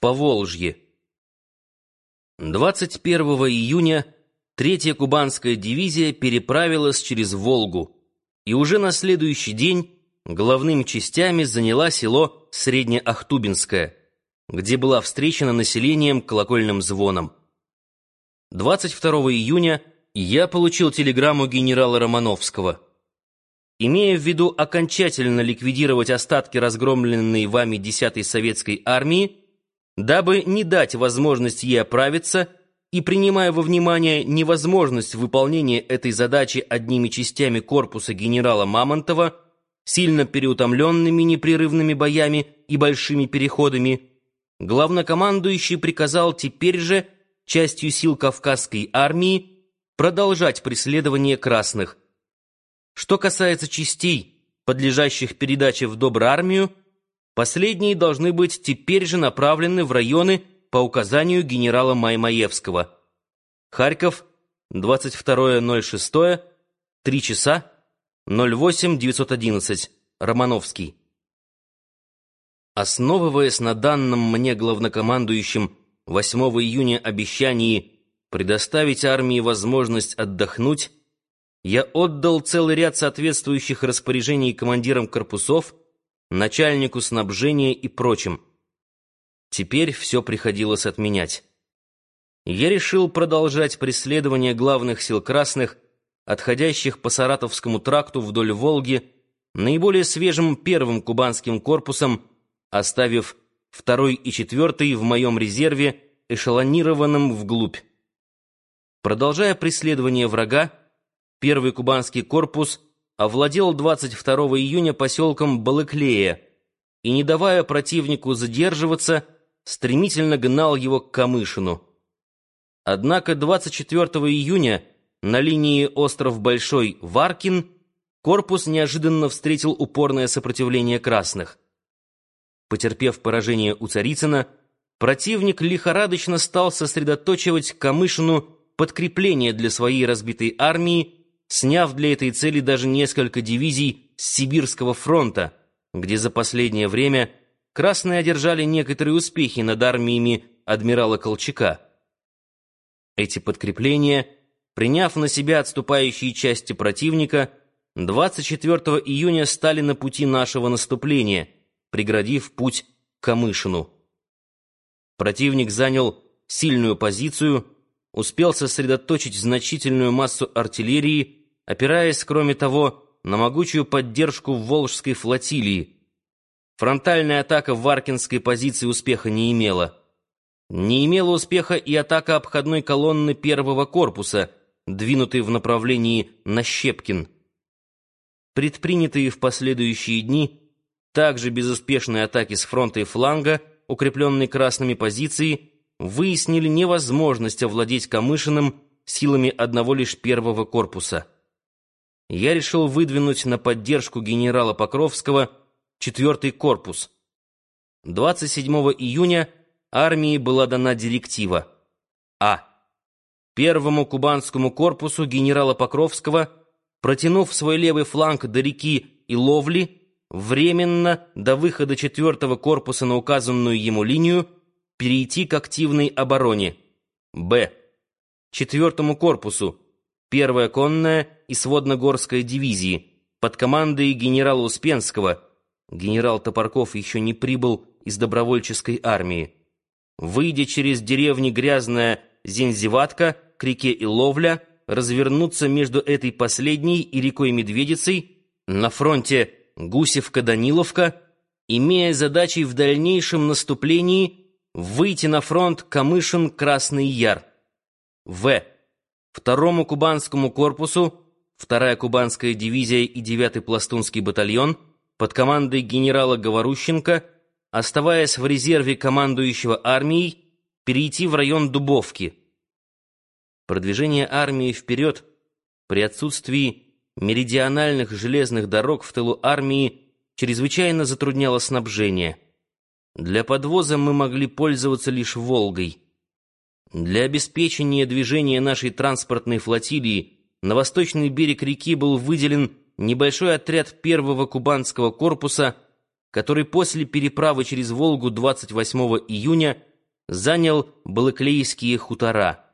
Поволжье. 21 июня третья кубанская дивизия переправилась через Волгу, и уже на следующий день главными частями заняла село Среднеахтубинское, где была встречена населением колокольным звоном. 22 июня я получил телеграмму генерала Романовского. Имея в виду окончательно ликвидировать остатки разгромленной вами 10-й советской армии, дабы не дать возможность ей оправиться и принимая во внимание невозможность выполнения этой задачи одними частями корпуса генерала Мамонтова, сильно переутомленными непрерывными боями и большими переходами, главнокомандующий приказал теперь же частью сил Кавказской армии продолжать преследование красных. Что касается частей, подлежащих передаче в Добрармию, Последние должны быть теперь же направлены в районы по указанию генерала Маймаевского. Харьков, 22.06, 3 часа, 08.911, Романовский. Основываясь на данном мне главнокомандующим 8 июня обещании предоставить армии возможность отдохнуть, я отдал целый ряд соответствующих распоряжений командирам корпусов, начальнику снабжения и прочим. Теперь все приходилось отменять. Я решил продолжать преследование главных сил красных, отходящих по Саратовскому тракту вдоль Волги, наиболее свежим первым кубанским корпусом, оставив второй и четвертый в моем резерве, эшелонированным вглубь. Продолжая преследование врага, первый кубанский корпус — овладел 22 июня поселком Балыклея и, не давая противнику задерживаться, стремительно гнал его к Камышину. Однако 24 июня на линии остров Большой Варкин корпус неожиданно встретил упорное сопротивление красных. Потерпев поражение у Царицына, противник лихорадочно стал сосредоточивать Камышину подкрепление для своей разбитой армии сняв для этой цели даже несколько дивизий с Сибирского фронта, где за последнее время красные одержали некоторые успехи над армиями адмирала Колчака. Эти подкрепления, приняв на себя отступающие части противника, 24 июня стали на пути нашего наступления, преградив путь к Камышину. Противник занял сильную позицию, успел сосредоточить значительную массу артиллерии опираясь, кроме того, на могучую поддержку Волжской флотилии. Фронтальная атака в Варкинской позиции успеха не имела. Не имела успеха и атака обходной колонны первого корпуса, двинутой в направлении на Щепкин. Предпринятые в последующие дни также безуспешные атаки с фронта и фланга, укрепленные красными позиции, выяснили невозможность овладеть Камышиным силами одного лишь первого корпуса я решил выдвинуть на поддержку генерала Покровского четвертый корпус. 27 июня армии была дана директива А. Первому кубанскому корпусу генерала Покровского, протянув свой левый фланг до реки и ловли, временно до выхода четвертого корпуса на указанную ему линию перейти к активной обороне. Б. Четвертому корпусу Первая конная и сводногорская дивизии под командой генерала Успенского. Генерал Топорков еще не прибыл из добровольческой армии. Выйдя через деревни Грязная Зензеватка к реке Иловля, развернуться между этой последней и рекой Медведицей на фронте Гусевка-Даниловка, имея задачей в дальнейшем наступлении выйти на фронт Камышин-Красный Яр. В. Второму кубанскому корпусу, вторая кубанская дивизия и девятый пластунский батальон под командой генерала Говорущенко, оставаясь в резерве командующего армией, перейти в район Дубовки. Продвижение армии вперед при отсутствии меридиональных железных дорог в тылу армии чрезвычайно затрудняло снабжение. Для подвоза мы могли пользоваться лишь «Волгой». Для обеспечения движения нашей транспортной флотилии на восточный берег реки был выделен небольшой отряд первого кубанского корпуса который после переправы через Волгу 28 июня занял Балаклейские хутора.